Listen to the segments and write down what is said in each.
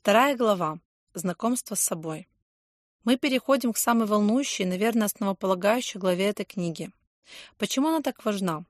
Вторая глава. Знакомство с собой. Мы переходим к самой волнующей, наверное, основополагающей главе этой книги. Почему она так важна?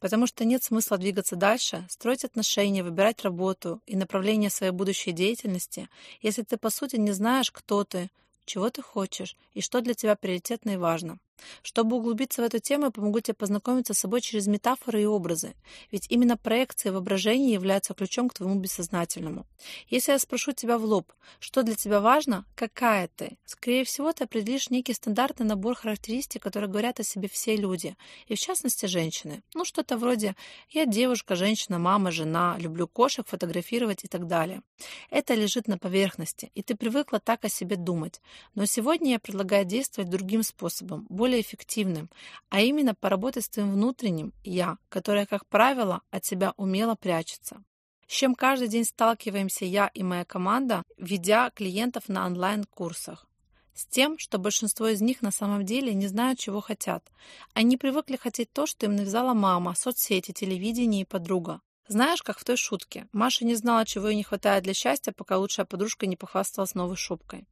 Потому что нет смысла двигаться дальше, строить отношения, выбирать работу и направление своей будущей деятельности, если ты, по сути, не знаешь, кто ты, чего ты хочешь и что для тебя приоритетно и важно. Чтобы углубиться в эту тему, помогу тебе познакомиться с собой через метафоры и образы, ведь именно проекции воображения являются ключом к твоему бессознательному. Если я спрошу тебя в лоб, что для тебя важно, какая ты, скорее всего, ты определишь некий стандартный набор характеристик, которые говорят о себе все люди, и в частности женщины. Ну, что-то вроде «я девушка, женщина, мама, жена, люблю кошек, фотографировать» и так далее. Это лежит на поверхности, и ты привыкла так о себе думать. Но сегодня я предлагаю действовать другим способом, более эффективным, а именно поработать с твоим внутренним «я», которое, как правило, от себя умело прячется. С чем каждый день сталкиваемся я и моя команда, ведя клиентов на онлайн-курсах. С тем, что большинство из них на самом деле не знают, чего хотят. Они привыкли хотеть то, что им навязала мама, соцсети, телевидение и подруга. Знаешь, как в той шутке. Маша не знала, чего ей не хватает для счастья, пока лучшая подружка не похвасталась новой шубкой.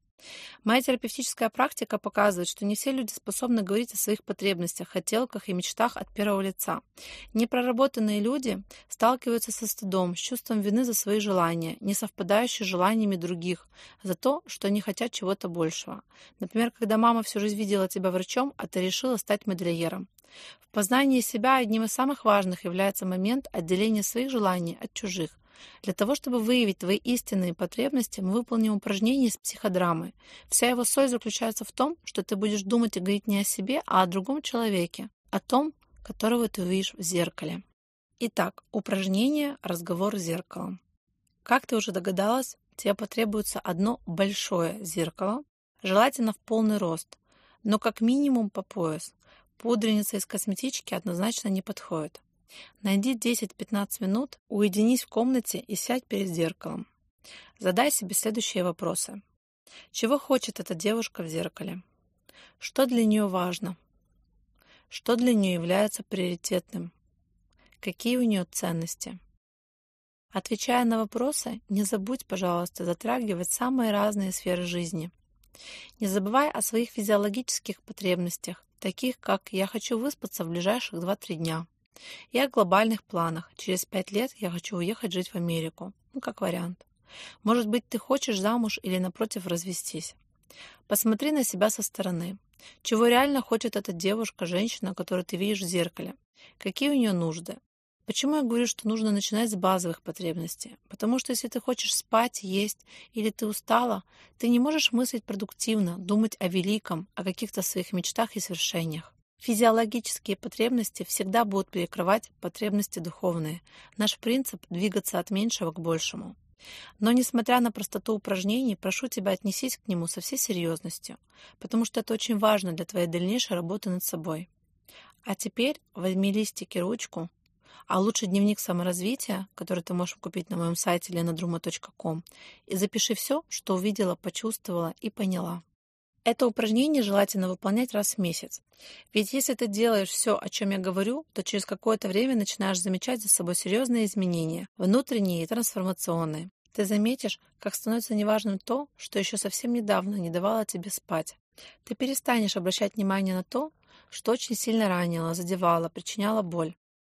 Моя терапевтическая практика показывает, что не все люди способны говорить о своих потребностях, хотелках и мечтах от первого лица. Непроработанные люди сталкиваются со стыдом, с чувством вины за свои желания, не совпадающие с желаниями других, за то, что они хотят чего-то большего. Например, когда мама всю жизнь видела тебя врачом, а ты решила стать модельером. В познании себя одним из самых важных является момент отделения своих желаний от чужих, для того, чтобы выявить твои истинные потребности, мы выполним упражнение из психодрамы. Вся его соль заключается в том, что ты будешь думать и говорить не о себе, а о другом человеке, о том, которого ты увидишь в зеркале. Итак, упражнение «Разговор с зеркалом». Как ты уже догадалась, тебе потребуется одно большое зеркало, желательно в полный рост, но как минимум по пояс. Пудреница из косметички однозначно не подходит. Найди 10-15 минут, уединись в комнате и сядь перед зеркалом. Задай себе следующие вопросы. Чего хочет эта девушка в зеркале? Что для нее важно? Что для нее является приоритетным? Какие у нее ценности? Отвечая на вопросы, не забудь, пожалуйста, затрагивать самые разные сферы жизни. Не забывай о своих физиологических потребностях, таких как «я хочу выспаться в ближайших 2-3 дня», и о глобальных планах. Через пять лет я хочу уехать жить в Америку. Ну, как вариант. Может быть, ты хочешь замуж или, напротив, развестись. Посмотри на себя со стороны. Чего реально хочет эта девушка, женщина, которую ты видишь в зеркале? Какие у нее нужды? Почему я говорю, что нужно начинать с базовых потребностей? Потому что если ты хочешь спать, есть или ты устала, ты не можешь мыслить продуктивно, думать о великом, о каких-то своих мечтах и свершениях. Физиологические потребности всегда будут перекрывать потребности духовные. Наш принцип – двигаться от меньшего к большему. Но, несмотря на простоту упражнений, прошу тебя отнесись к нему со всей серьезностью, потому что это очень важно для твоей дальнейшей работы над собой. А теперь возьми листик и ручку, а лучше дневник саморазвития, который ты можешь купить на моем сайте lenadruma.com, и запиши все, что увидела, почувствовала и поняла. Это упражнение желательно выполнять раз в месяц. Ведь если ты делаешь все, о чем я говорю, то через какое-то время начинаешь замечать за собой серьезные изменения, внутренние и трансформационные. Ты заметишь, как становится неважным то, что еще совсем недавно не давало тебе спать. Ты перестанешь обращать внимание на то, что очень сильно ранило, задевало, причиняло боль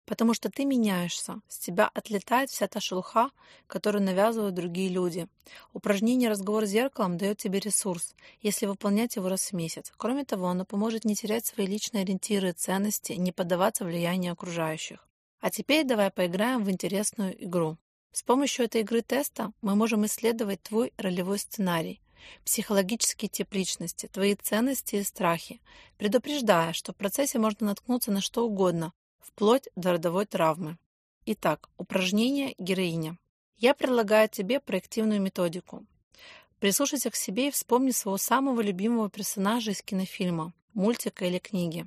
потому что ты меняешься, с тебя отлетает вся та шелуха, которую навязывают другие люди. Упражнение «Разговор с зеркалом» дает тебе ресурс, если выполнять его раз в месяц. Кроме того, оно поможет не терять свои личные ориентиры и ценности, не поддаваться влиянию окружающих. А теперь давай поиграем в интересную игру. С помощью этой игры-теста мы можем исследовать твой ролевой сценарий, психологический тип личности, твои ценности и страхи, предупреждая, что в процессе можно наткнуться на что угодно, вплоть до родовой травмы. Итак, упражнение героиня. Я предлагаю тебе проективную методику. Прислушайся к себе и вспомни своего самого любимого персонажа из кинофильма, мультика или книги.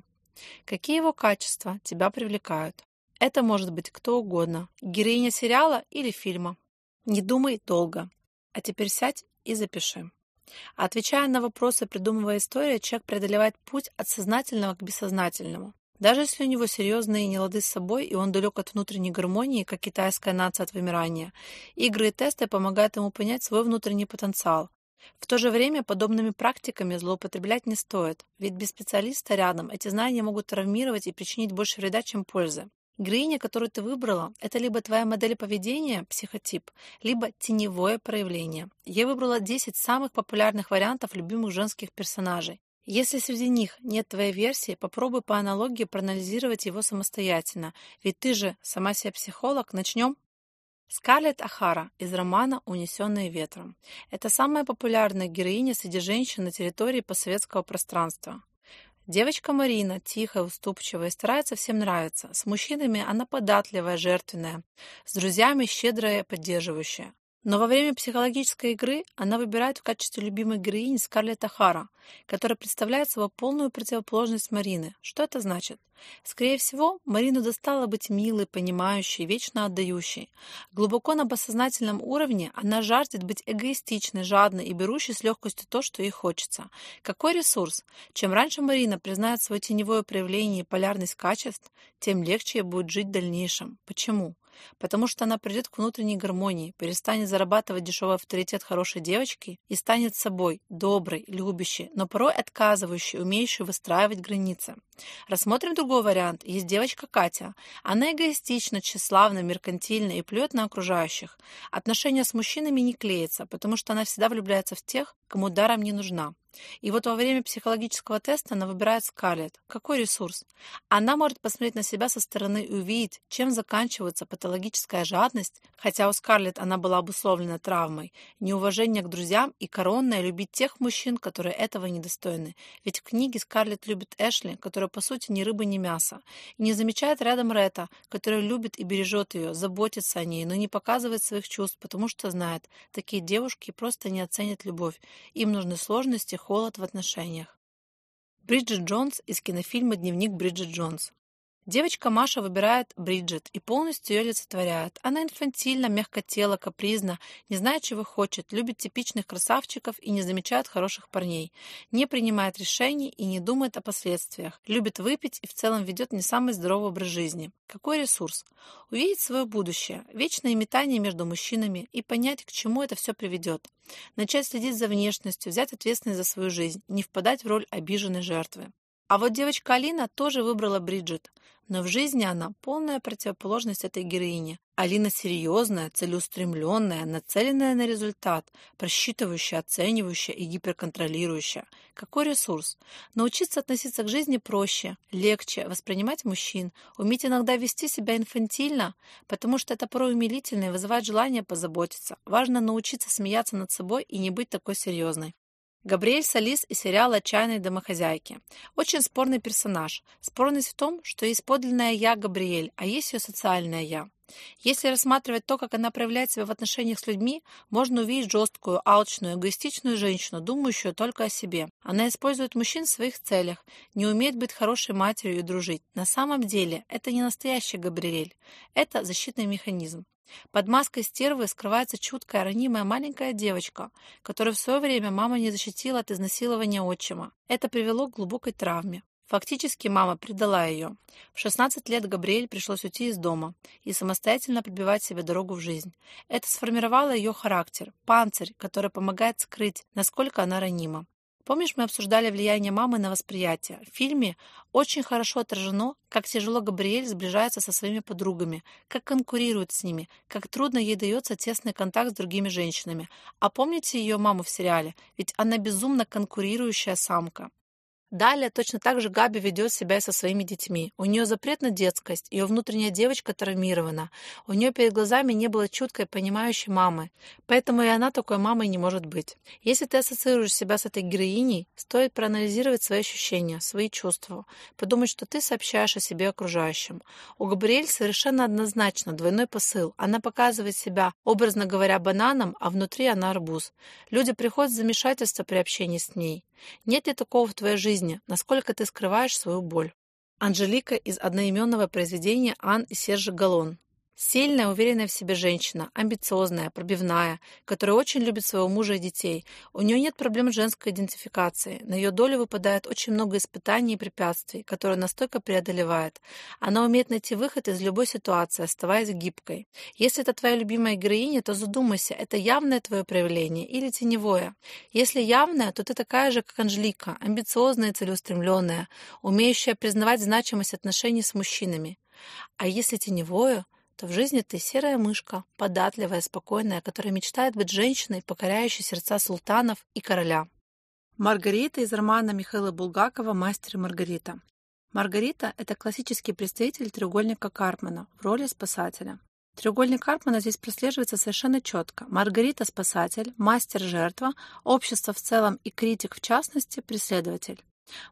Какие его качества тебя привлекают? Это может быть кто угодно, героиня сериала или фильма. Не думай долго. А теперь сядь и запиши. Отвечая на вопросы, придумывая историю, человек преодолевает путь от сознательного к бессознательному. Даже если у него серьезные нелады с собой, и он далек от внутренней гармонии, как китайская нация от вымирания, игры и тесты помогают ему понять свой внутренний потенциал. В то же время подобными практиками злоупотреблять не стоит, ведь без специалиста рядом эти знания могут травмировать и причинить больше вреда, чем пользы. Героиня, которую ты выбрала, это либо твоя модель поведения, психотип, либо теневое проявление. Я выбрала 10 самых популярных вариантов любимых женских персонажей. Если среди них нет твоей версии, попробуй по аналогии проанализировать его самостоятельно, ведь ты же сама себе психолог. Начнем? Скарлетт Ахара из романа «Унесенные ветром». Это самая популярная героиня среди женщин на территории постсоветского пространства. Девочка Марина тихая, уступчивая старается всем нравиться. С мужчинами она податливая, жертвенная. С друзьями щедрая, поддерживающая. Но во время психологической игры она выбирает в качестве любимой героини Скарлетт Ахара, которая представляет собой полную противоположность Марины. Что это значит? Скорее всего, Марину достало быть милой, понимающей, вечно отдающей. Глубоко на бессознательном уровне она жаждет быть эгоистичной, жадной и берущей с легкостью то, что ей хочется. Какой ресурс? Чем раньше Марина признает свое теневое проявление и полярность качеств, тем легче ей будет жить в дальнейшем. Почему? Потому что она придет к внутренней гармонии, перестанет зарабатывать дешевый авторитет хорошей девочки и станет собой, доброй, любящей, но порой отказывающей, умеющей выстраивать границы. Рассмотрим другой вариант. Есть девочка Катя. Она эгоистична, тщеславна, меркантильна и плюет на окружающих. Отношения с мужчинами не клеятся, потому что она всегда влюбляется в тех, кому даром не нужна. И вот во время психологического теста она выбирает Скарлетт. Какой ресурс? Она может посмотреть на себя со стороны и увидеть, чем заканчивается патологическая жадность, хотя у Скарлетт она была обусловлена травмой, неуважение к друзьям и коронное любить тех мужчин, которые этого недостойны. Ведь в книге Скарлетт любит Эшли, которая по сути ни рыба, ни мясо, и не замечает рядом Ретта, который любит и бережет ее, заботится о ней, но не показывает своих чувств, потому что знает, такие девушки просто не оценят любовь. Им нужны сложности, холод в отношениях. Бриджит Джонс из кинофильма «Дневник Бриджит Джонс». Девочка Маша выбирает Бриджит и полностью ее олицетворяет. Она инфантильна, мягкотела, капризна, не знает, чего хочет, любит типичных красавчиков и не замечает хороших парней, не принимает решений и не думает о последствиях, любит выпить и в целом ведет не самый здоровый образ жизни. Какой ресурс? Увидеть свое будущее, вечное метание между мужчинами и понять, к чему это все приведет. Начать следить за внешностью, взять ответственность за свою жизнь, не впадать в роль обиженной жертвы. А вот девочка Алина тоже выбрала Бриджит, но в жизни она полная противоположность этой героине. Алина серьезная, целеустремленная, нацеленная на результат, просчитывающая, оценивающая и гиперконтролирующая. Какой ресурс? Научиться относиться к жизни проще, легче, воспринимать мужчин, уметь иногда вести себя инфантильно, потому что это порой умилительно и вызывает желание позаботиться. Важно научиться смеяться над собой и не быть такой серьезной. Габриэль Салис из сериала «Отчаянные домохозяйки». Очень спорный персонаж. Спорность в том, что есть подлинная «я» Габриэль, а есть ее социальное «я». Если рассматривать то, как она проявляет себя в отношениях с людьми, можно увидеть жесткую, алчную, эгоистичную женщину, думающую только о себе. Она использует мужчин в своих целях, не умеет быть хорошей матерью и дружить. На самом деле, это не настоящий Габриэль. Это защитный механизм. Под маской стервы скрывается чуткая, ранимая маленькая девочка, которую в свое время мама не защитила от изнасилования отчима. Это привело к глубокой травме. Фактически мама предала ее. В 16 лет Габриэль пришлось уйти из дома и самостоятельно пробивать себе дорогу в жизнь. Это сформировало ее характер, панцирь, который помогает скрыть, насколько она ранима. Помнишь, мы обсуждали влияние мамы на восприятие? В фильме очень хорошо отражено, как тяжело Габриэль сближается со своими подругами, как конкурирует с ними, как трудно ей дается тесный контакт с другими женщинами. А помните ее маму в сериале? Ведь она безумно конкурирующая самка. Далее точно так же Габи ведет себя со своими детьми. У нее запрет на детскость, ее внутренняя девочка травмирована. У нее перед глазами не было чуткой, понимающей мамы. Поэтому и она такой мамой не может быть. Если ты ассоциируешь себя с этой героиней, стоит проанализировать свои ощущения, свои чувства, подумать, что ты сообщаешь о себе окружающим. У Габриэль совершенно однозначно двойной посыл. Она показывает себя, образно говоря, бананом, а внутри она арбуз. Люди приходят в замешательство при общении с ней. Нет ли такого в твоей жизни, насколько ты скрываешь свою боль? Анжелика из одноименного произведения Ан и Сержа Галлон. Сильная, уверенная в себе женщина, амбициозная, пробивная, которая очень любит своего мужа и детей. У нее нет проблем с женской идентификацией. На ее долю выпадает очень много испытаний и препятствий, которые она стойко преодолевает. Она умеет найти выход из любой ситуации, оставаясь гибкой. Если это твоя любимая героиня, то задумайся, это явное твое проявление или теневое. Если явное, то ты такая же, как Анжелика, амбициозная и целеустремленная, умеющая признавать значимость отношений с мужчинами. А если теневое – то в жизни ты серая мышка, податливая, спокойная, которая мечтает быть женщиной, покоряющей сердца султанов и короля. Маргарита из романа Михаила Булгакова «Мастер и Маргарита». Маргарита – это классический представитель треугольника Карпмана в роли спасателя. Треугольник Карпмана здесь прослеживается совершенно четко. Маргарита – спасатель, мастер – жертва, общество в целом и критик в частности – преследователь.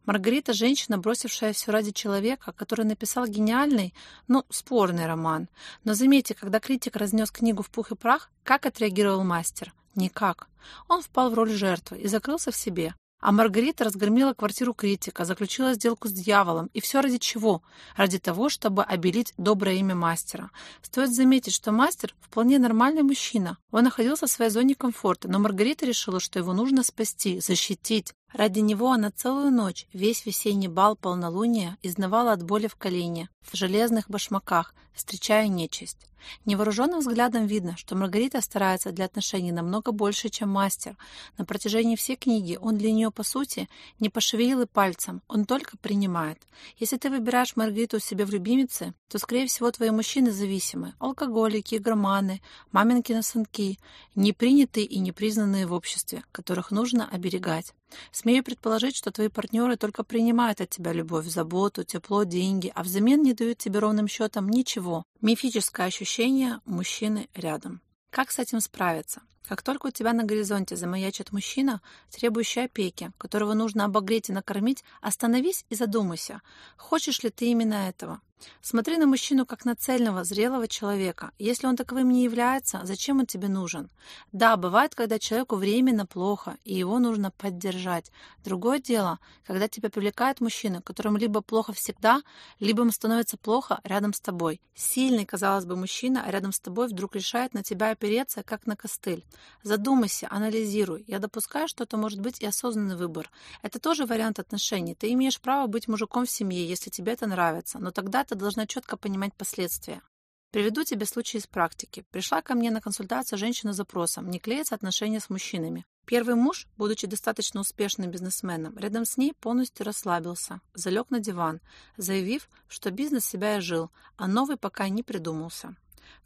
Маргарита – женщина, бросившая все ради человека, который написал гениальный, ну, спорный роман. Но заметьте, когда критик разнес книгу в пух и прах, как отреагировал мастер? Никак. Он впал в роль жертвы и закрылся в себе. А Маргарита разгромила квартиру критика, заключила сделку с дьяволом. И все ради чего? Ради того, чтобы обелить доброе имя мастера. Стоит заметить, что мастер вполне нормальный мужчина. Он находился в своей зоне комфорта, но Маргарита решила, что его нужно спасти, защитить. Ради него она целую ночь, весь весенний бал полнолуния, изнавала от боли в колене, в железных башмаках, встречая нечисть. Невооруженным взглядом видно, что Маргарита старается для отношений намного больше, чем мастер. На протяжении всей книги он для нее, по сути, не пошевелил и пальцем, он только принимает. Если ты выбираешь Маргариту себе в любимице, то, скорее всего, твои мужчины зависимы. Алкоголики, игроманы, маменькины сынки, непринятые и непризнанные в обществе, которых нужно оберегать. Смею предположить, что твои партнеры только принимают от тебя любовь, заботу, тепло, деньги, а взамен не дают тебе ровным счетом ничего. Мифическое ощущение мужчины рядом. Как с этим справиться? Как только у тебя на горизонте замаячит мужчина, требующий опеки, которого нужно обогреть и накормить, остановись и задумайся, хочешь ли ты именно этого. Смотри на мужчину как на цельного, зрелого человека. Если он таковым не является, зачем он тебе нужен? Да, бывает, когда человеку временно плохо, и его нужно поддержать. Другое дело, когда тебя привлекает мужчина, которому либо плохо всегда, либо ему становится плохо рядом с тобой. Сильный, казалось бы, мужчина, а рядом с тобой вдруг решает на тебя опереться, как на костыль. Задумайся, анализируй. Я допускаю, что это может быть и осознанный выбор. Это тоже вариант отношений. Ты имеешь право быть мужиком в семье, если тебе это нравится, но тогда ты должна четко понимать последствия. Приведу тебе случай из практики. Пришла ко мне на консультацию женщина с запросом, не клеятся отношения с мужчинами. Первый муж, будучи достаточно успешным бизнесменом, рядом с ней полностью расслабился, залег на диван, заявив, что бизнес себя и жил, а новый пока не придумался.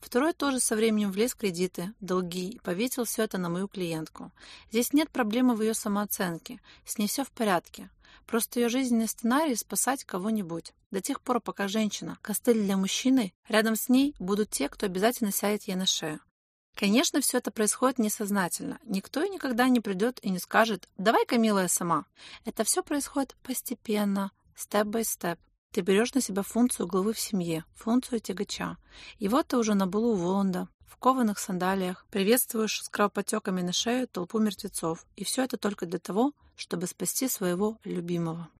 Второй тоже со временем влез в кредиты, долги и повесил все это на мою клиентку. Здесь нет проблемы в ее самооценке, с ней все в порядке. Просто ее жизненный сценарий – спасать кого-нибудь. До тех пор, пока женщина – костыль для мужчины, рядом с ней будут те, кто обязательно сядет ей на шею. Конечно, все это происходит несознательно. Никто и никогда не придет и не скажет «давай-ка, милая, сама». Это все происходит постепенно, степ-бай-степ. Ты берешь на себя функцию главы в семье, функцию тягача. Вот ты уже на булу Воланда, в кованых сандалиях, приветствуешь с кровопотеками на шею толпу мертвецов. И все это только для того, чтобы спасти своего любимого.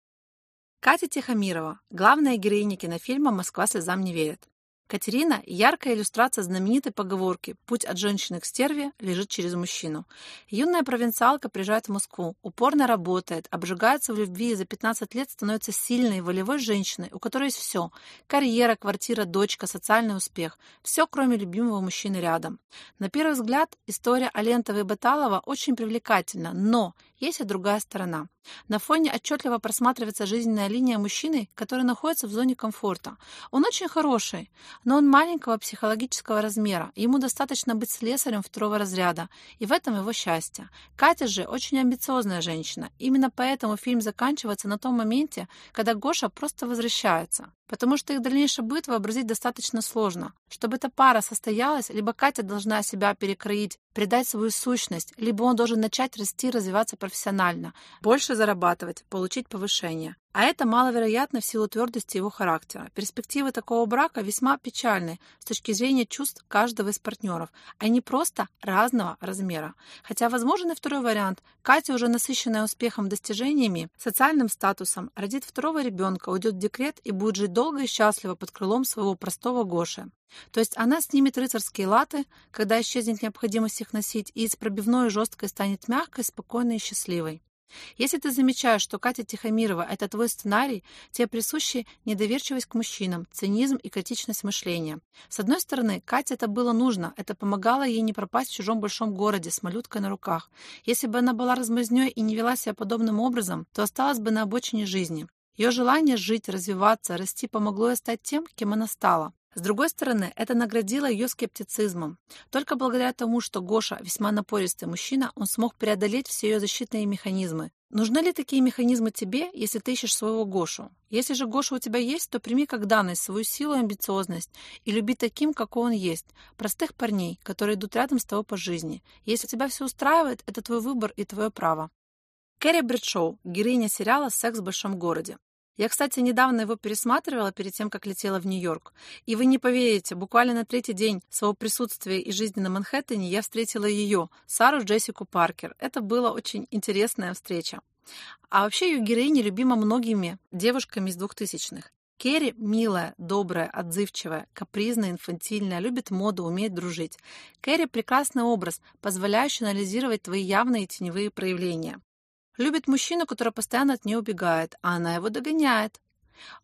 Катя Тихомирова, главная героиня кинофильма «Москва слезам не верит». Катерина – яркая иллюстрация знаменитой поговорки «Путь от женщины к стерве лежит через мужчину». Юная провинциалка приезжает в Москву, упорно работает, обжигается в любви и за 15 лет становится сильной, волевой женщиной, у которой есть все – карьера, квартира, дочка, социальный успех. Все, кроме любимого мужчины рядом. На первый взгляд, история Алентова и Баталова очень привлекательна, но есть и другая сторона. На фоне отчетливо просматривается жизненная линия мужчины, который находится в зоне комфорта. Он очень хороший, но он маленького психологического размера. Ему достаточно быть слесарем второго разряда, и в этом его счастье. Катя же очень амбициозная женщина. Именно поэтому фильм заканчивается на том моменте, когда Гоша просто возвращается потому что их дальнейший быт вообразить достаточно сложно. Чтобы эта пара состоялась, либо Катя должна себя перекроить, придать свою сущность, либо он должен начать расти, развиваться профессионально, больше зарабатывать, получить повышение. А это маловероятно в силу твердости его характера. Перспективы такого брака весьма печальны с точки зрения чувств каждого из партнеров. Они просто разного размера. Хотя возможен и второй вариант. Катя, уже насыщенная успехом, достижениями, социальным статусом, родит второго ребенка, уйдет в декрет и будет жить долго и счастливо под крылом своего простого Гоши. То есть она снимет рыцарские латы, когда исчезнет необходимость их носить, и из пробивной и жесткой станет мягкой, спокойной и счастливой. Если ты замечаешь, что Катя Тихомирова – это твой сценарий, тебе присущи недоверчивость к мужчинам, цинизм и критичность мышления. С одной стороны, Кате это было нужно, это помогало ей не пропасть в чужом большом городе с малюткой на руках. Если бы она была размазнёй и не вела себя подобным образом, то осталась бы на обочине жизни. Ее желание жить, развиваться, расти помогло ей стать тем, кем она стала. С другой стороны, это наградило ее скептицизмом. Только благодаря тому, что Гоша весьма напористый мужчина, он смог преодолеть все ее защитные механизмы. Нужны ли такие механизмы тебе, если ты ищешь своего Гошу? Если же Гоша у тебя есть, то прими как данность свою силу и амбициозность и люби таким, какой он есть. Простых парней, которые идут рядом с тобой по жизни. Если тебя все устраивает, это твой выбор и твое право. Кэрри Брэдшоу, героиня сериала «Секс в большом городе». Я, кстати, недавно его пересматривала перед тем, как летела в Нью-Йорк. И вы не поверите, буквально на третий день своего присутствия и жизни на Манхэттене я встретила ее, Сару Джессику Паркер. Это была очень интересная встреча. А вообще ее героиня любима многими девушками из двухтысячных. Керри милая, добрая, отзывчивая, капризная, инфантильная, любит моду, умеет дружить. Кэрри – прекрасный образ, позволяющий анализировать твои явные и теневые проявления. Любит мужчину, который постоянно от нее убегает, а она его догоняет.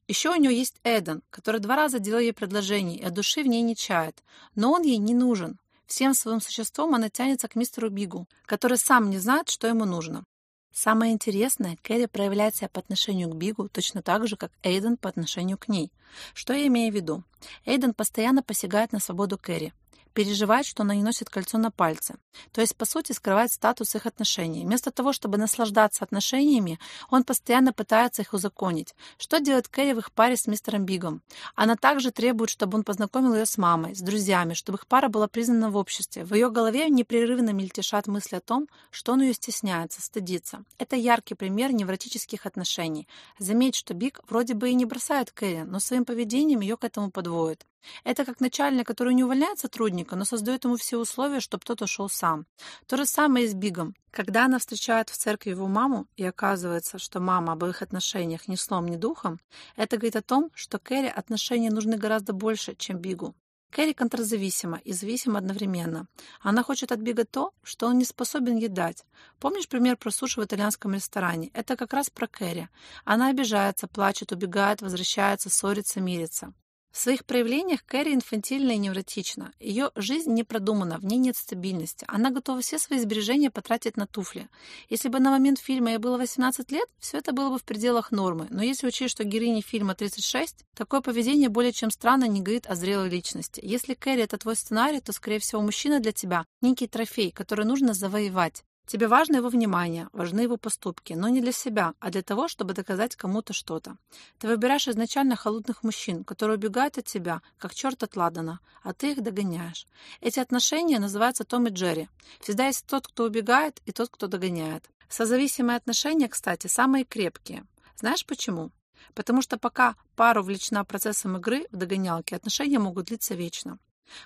Еще у нее есть Эден, который два раза делал ей предложение и от души в ней не чает. Но он ей не нужен. Всем своим существом она тянется к мистеру Бигу, который сам не знает, что ему нужно. Самое интересное, Кэрри проявляет себя по отношению к Бигу точно так же, как Эйден по отношению к ней. Что я имею в виду? Эйден постоянно посягает на свободу Кэрри, переживает, что она не носит кольцо на пальце. То есть, по сути, скрывает статус их отношений. Вместо того, чтобы наслаждаться отношениями, он постоянно пытается их узаконить. Что делает Кэрри в их паре с мистером Бигом? Она также требует, чтобы он познакомил ее с мамой, с друзьями, чтобы их пара была признана в обществе. В ее голове непрерывно мельтешат мысли о том, что он ее стесняется, стыдится. Это яркий пример невротических отношений. Заметь, что Биг вроде бы и не бросает Кэрри, но своим поведением ее к этому подводит. Это как начальник, который не увольняет сотрудника, но создает ему все условия, чтобы тот ушел сам. То же самое и с Бигом. Когда она встречает в церкви его маму, и оказывается, что мама об их отношениях ни сном, ни духом, это говорит о том, что Кэрри отношения нужны гораздо больше, чем Бигу. Кэрри контрзависима и зависима одновременно. Она хочет от Бига то, что он не способен ей дать. Помнишь пример про суши в итальянском ресторане? Это как раз про Кэрри. Она обижается, плачет, убегает, возвращается, ссорится, мирится. В своих проявлениях Кэрри инфантильна и невротична. Ее жизнь не продумана, в ней нет стабильности. Она готова все свои сбережения потратить на туфли. Если бы на момент фильма ей было 18 лет, все это было бы в пределах нормы. Но если учесть, что героине фильма 36, такое поведение более чем странно не говорит о зрелой личности. Если Кэрри это твой сценарий, то, скорее всего, мужчина для тебя – некий трофей, который нужно завоевать. Тебе важно его внимание, важны его поступки, но не для себя, а для того, чтобы доказать кому-то что-то. Ты выбираешь изначально холодных мужчин, которые убегают от тебя, как черт от ладана, а ты их догоняешь. Эти отношения называются Том и Джерри. Всегда есть тот, кто убегает, и тот, кто догоняет. Созависимые отношения, кстати, самые крепкие. Знаешь почему? Потому что пока пара увлечена процессом игры в догонялке, отношения могут длиться вечно.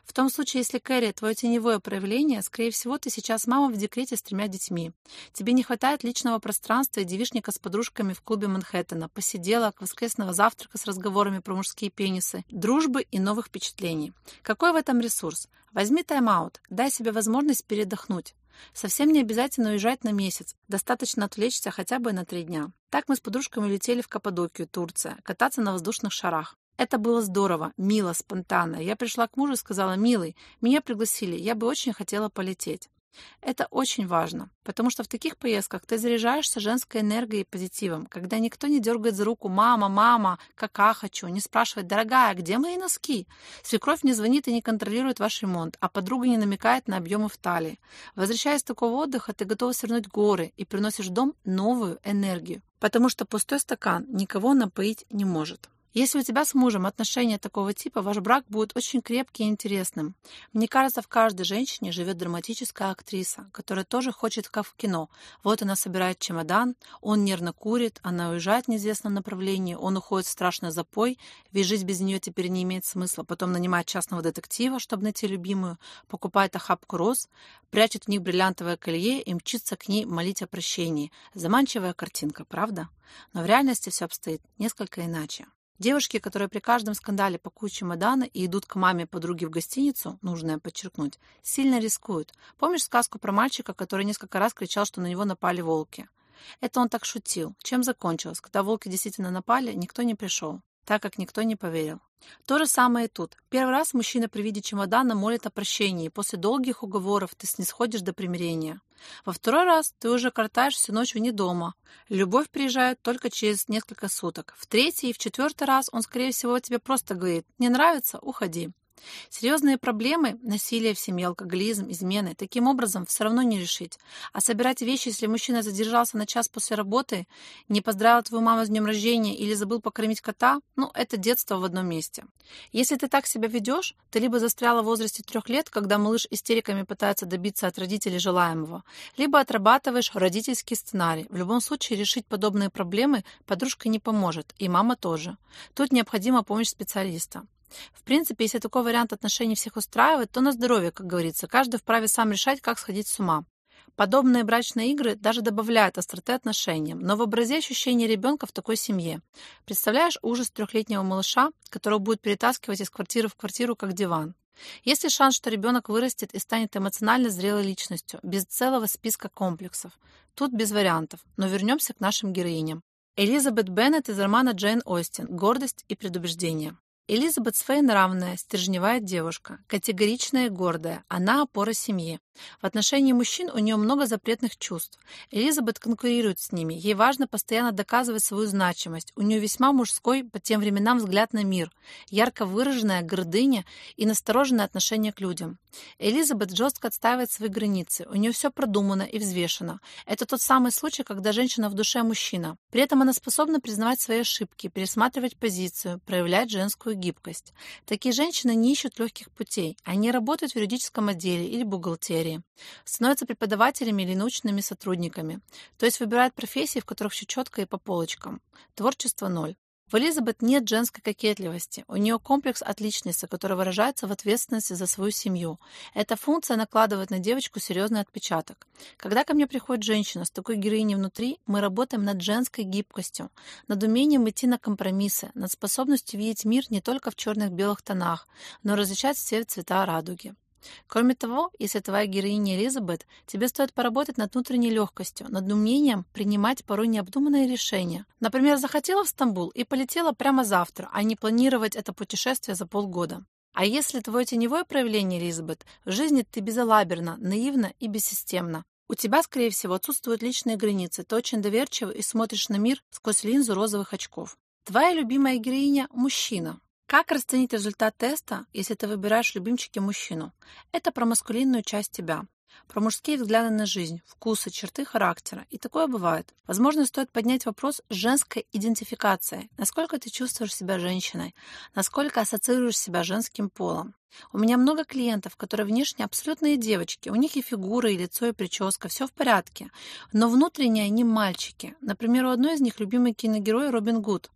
В том случае, если Кэрри – твое теневое проявление, скорее всего, ты сейчас мама в декрете с тремя детьми. Тебе не хватает личного пространства и девишника с подружками в клубе Манхэттена, посиделок, воскресного завтрака с разговорами про мужские пенисы, дружбы и новых впечатлений. Какой в этом ресурс? Возьми тайм-аут, дай себе возможность передохнуть. Совсем не обязательно уезжать на месяц, достаточно отвлечься хотя бы на три дня. Так мы с подружками летели в Каппадокию, Турция, кататься на воздушных шарах. Это было здорово, мило, спонтанно. Я пришла к мужу и сказала, «Милый, меня пригласили, я бы очень хотела полететь». Это очень важно, потому что в таких поездках ты заряжаешься женской энергией и позитивом, когда никто не дергает за руку «мама, мама, кака хочу», не спрашивает «дорогая, где мои носки?». Свекровь не звонит и не контролирует ваш ремонт, а подруга не намекает на объемы в талии. Возвращаясь с такого отдыха, ты готова свернуть горы и приносишь дом новую энергию, потому что пустой стакан никого напоить не может. Если у тебя с мужем отношения такого типа, ваш брак будет очень крепким и интересным. Мне кажется, в каждой женщине живет драматическая актриса, которая тоже хочет как в кино. Вот она собирает чемодан, он нервно курит, она уезжает в неизвестном направлении, он уходит в страшный запой, ведь жить без нее теперь не имеет смысла. Потом нанимает частного детектива, чтобы найти любимую, покупает охапку роз, прячет в них бриллиантовое колье и мчится к ней молить о прощении. Заманчивая картинка, правда? Но в реальности все обстоит несколько иначе. Девушки, которые при каждом скандале пакуют чемоданы и идут к маме подруги в гостиницу, нужно подчеркнуть, сильно рискуют. Помнишь сказку про мальчика, который несколько раз кричал, что на него напали волки? Это он так шутил. Чем закончилось? Когда волки действительно напали, никто не пришел так как никто не поверил. То же самое и тут. Первый раз мужчина при виде чемодана молит о прощении, после долгих уговоров ты снисходишь до примирения. Во второй раз ты уже картаешь всю ночь вне дома. Любовь приезжает только через несколько суток. В третий и в четвертый раз он, скорее всего, тебе просто говорит «не нравится? Уходи». Серьезные проблемы – насилие в семье, алкоголизм, измены – таким образом все равно не решить. А собирать вещи, если мужчина задержался на час после работы, не поздравил твою маму с днем рождения или забыл покормить кота – ну, это детство в одном месте. Если ты так себя ведешь, ты либо застряла в возрасте трех лет, когда малыш истериками пытается добиться от родителей желаемого, либо отрабатываешь родительский сценарий. В любом случае решить подобные проблемы подружка не поможет, и мама тоже. Тут необходима помощь специалиста. В принципе, если такой вариант отношений всех устраивает, то на здоровье, как говорится. Каждый вправе сам решать, как сходить с ума. Подобные брачные игры даже добавляют остроты отношениям, но вообрази ощущение ребенка в такой семье. Представляешь ужас трехлетнего малыша, которого будет перетаскивать из квартиры в квартиру как диван. Есть ли шанс, что ребенок вырастет и станет эмоционально зрелой личностью, без целого списка комплексов? Тут без вариантов, но вернемся к нашим героиням. Элизабет Беннет из романа Джейн Остин «Гордость и предубеждение». Элизабет своенравная, стержневая девушка, категоричная и гордая, она опора семьи. В отношении мужчин у нее много запретных чувств. Элизабет конкурирует с ними, ей важно постоянно доказывать свою значимость. У нее весьма мужской по тем временам взгляд на мир, ярко выраженная гордыня и настороженное отношение к людям. Элизабет жестко отстаивает свои границы, у нее все продумано и взвешено. Это тот самый случай, когда женщина в душе мужчина. При этом она способна признавать свои ошибки, пересматривать позицию, проявлять женскую гибкость. Такие женщины не ищут легких путей, они работают в юридическом отделе или бухгалтерии, становятся преподавателями или научными сотрудниками, то есть выбирают профессии, в которых все четко и по полочкам. Творчество ноль. В Элизабет нет женской кокетливости. У нее комплекс отличницы, который выражается в ответственности за свою семью. Эта функция накладывает на девочку серьезный отпечаток. Когда ко мне приходит женщина с такой героиней внутри, мы работаем над женской гибкостью, над умением идти на компромиссы, над способностью видеть мир не только в черных-белых тонах, но различать все цвета радуги. Кроме того, если твоя героиня Элизабет, тебе стоит поработать над внутренней легкостью, над умением принимать порой необдуманные решения. Например, захотела в Стамбул и полетела прямо завтра, а не планировать это путешествие за полгода. А если твое теневое проявление, Элизабет, в жизни ты безалаберна, наивна и бессистемна, у тебя, скорее всего, отсутствуют личные границы, ты очень доверчива и смотришь на мир сквозь линзу розовых очков. Твоя любимая героиня – мужчина. Как расценить результат теста, если ты выбираешь любимчики мужчину? Это про маскулинную часть тебя, про мужские взгляды на жизнь, вкусы, черты характера. И такое бывает. Возможно, стоит поднять вопрос женской идентификации. Насколько ты чувствуешь себя женщиной? Насколько ассоциируешь себя женским полом? У меня много клиентов, которые внешне абсолютные девочки. У них и фигура, и лицо, и прическа, все в порядке. Но внутренне они мальчики. Например, у одной из них любимый киногерой Робин Гуд.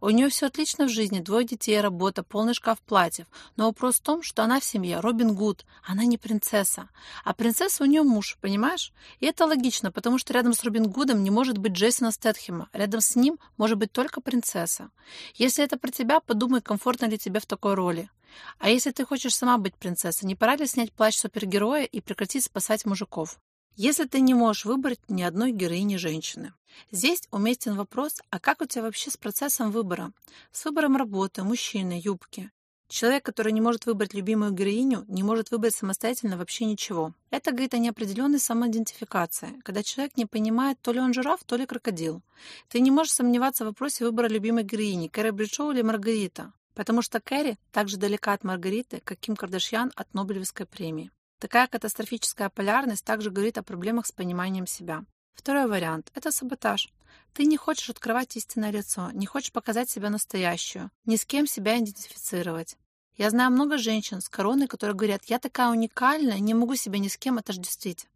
У нее все отлично в жизни, двое детей, работа, полный шкаф платьев. Но вопрос в том, что она в семье Робин Гуд, она не принцесса. А принцесса у нее муж, понимаешь? И это логично, потому что рядом с Робин Гудом не может быть Джейсона Стэтхема. Рядом с ним может быть только принцесса. Если это про тебя, подумай, комфортно ли тебе в такой роли. А если ты хочешь сама быть принцессой, не пора ли снять плащ супергероя и прекратить спасать мужиков? Если ты не можешь выбрать ни одной героини женщины. Здесь уместен вопрос, а как у тебя вообще с процессом выбора? С выбором работы, мужчины, юбки. Человек, который не может выбрать любимую героиню, не может выбрать самостоятельно вообще ничего. Это говорит о неопределенной самоидентификации, когда человек не понимает, то ли он жираф, то ли крокодил. Ты не можешь сомневаться в вопросе выбора любимой героини, Кэрри Бридшоу или Маргарита, потому что Кэрри так же далека от Маргариты, как Ким Кардашьян от Нобелевской премии. Такая катастрофическая полярность также говорит о проблемах с пониманием себя. Второй вариант – это саботаж. Ты не хочешь открывать истинное лицо, не хочешь показать себя настоящую, ни с кем себя идентифицировать. Я знаю много женщин с короной, которые говорят, я такая уникальная, не могу себя ни с кем отождествить.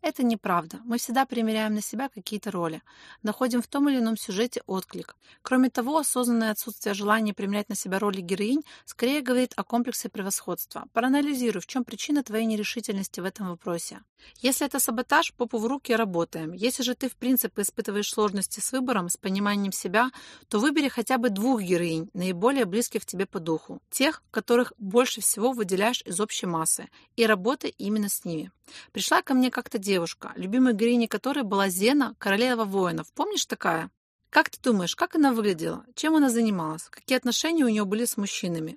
Это неправда. Мы всегда примеряем на себя какие-то роли, находим в том или ином сюжете отклик. Кроме того, осознанное отсутствие желания примерять на себя роли героинь скорее говорит о комплексе превосходства. Проанализируй, в чем причина твоей нерешительности в этом вопросе. Если это саботаж, попу в руки работаем. Если же ты в принципе испытываешь сложности с выбором, с пониманием себя, то выбери хотя бы двух героинь, наиболее близких тебе по духу. Тех, которых больше всего выделяешь из общей массы, и работай именно с ними. Пришла ко мне как-то девушка, любимой героиней которой была Зена, королева воинов. Помнишь такая? Как ты думаешь, как она выглядела? Чем она занималась? Какие отношения у нее были с мужчинами?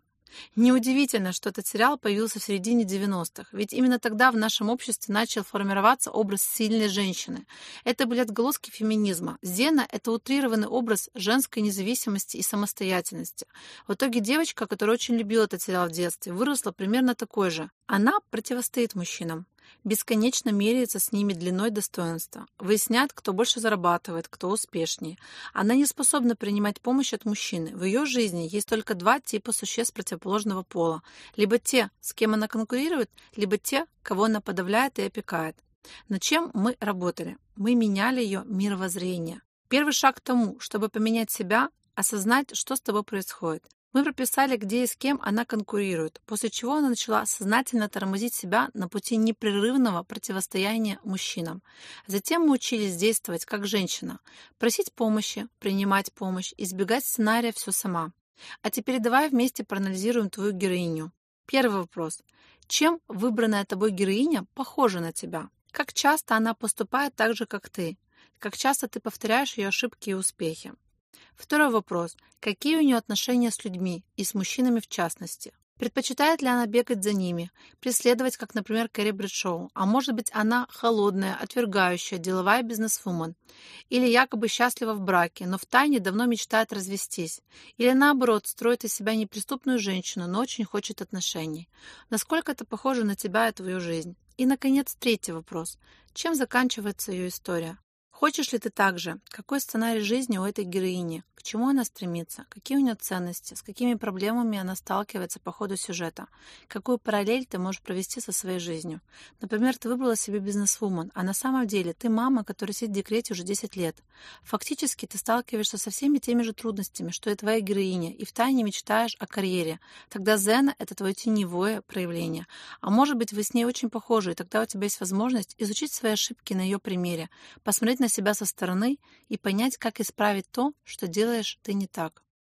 Неудивительно, что этот сериал появился в середине 90-х, ведь именно тогда в нашем обществе начал формироваться образ сильной женщины. Это были отголоски феминизма. Зена — это утрированный образ женской независимости и самостоятельности. В итоге девочка, которая очень любила этот сериал в детстве, выросла примерно такой же. Она противостоит мужчинам бесконечно меряется с ними длиной достоинства, выясняет, кто больше зарабатывает, кто успешнее. Она не способна принимать помощь от мужчины. В ее жизни есть только два типа существ противоположного пола. Либо те, с кем она конкурирует, либо те, кого она подавляет и опекает. Над чем мы работали? Мы меняли ее мировоззрение. Первый шаг к тому, чтобы поменять себя, осознать, что с тобой происходит. Мы прописали, где и с кем она конкурирует, после чего она начала сознательно тормозить себя на пути непрерывного противостояния мужчинам. Затем мы учились действовать как женщина, просить помощи, принимать помощь, избегать сценария «все сама». А теперь давай вместе проанализируем твою героиню. Первый вопрос. Чем выбранная тобой героиня похожа на тебя? Как часто она поступает так же, как ты? Как часто ты повторяешь ее ошибки и успехи? Второй вопрос. Какие у нее отношения с людьми и с мужчинами в частности? Предпочитает ли она бегать за ними, преследовать, как, например, Кэрри Брэдшоу? А может быть, она холодная, отвергающая, деловая бизнесвумен? Или якобы счастлива в браке, но втайне давно мечтает развестись? Или наоборот, строит из себя неприступную женщину, но очень хочет отношений? Насколько это похоже на тебя и твою жизнь? И, наконец, третий вопрос. Чем заканчивается ее история? Хочешь ли ты так же? Какой сценарий жизни у этой героини? К чему она стремится? Какие у нее ценности? С какими проблемами она сталкивается по ходу сюжета? Какую параллель ты можешь провести со своей жизнью? Например, ты выбрала себе бизнесвумен, а на самом деле ты мама, которая сидит в декрете уже 10 лет. Фактически ты сталкиваешься со всеми теми же трудностями, что и твоя героиня, и втайне мечтаешь о карьере. Тогда Зена — это твое теневое проявление. А может быть, вы с ней очень похожи, и тогда у тебя есть возможность изучить свои ошибки на ее примере, посмотреть на себя со стороны и понять, как исправить то, что делаешь ты не так.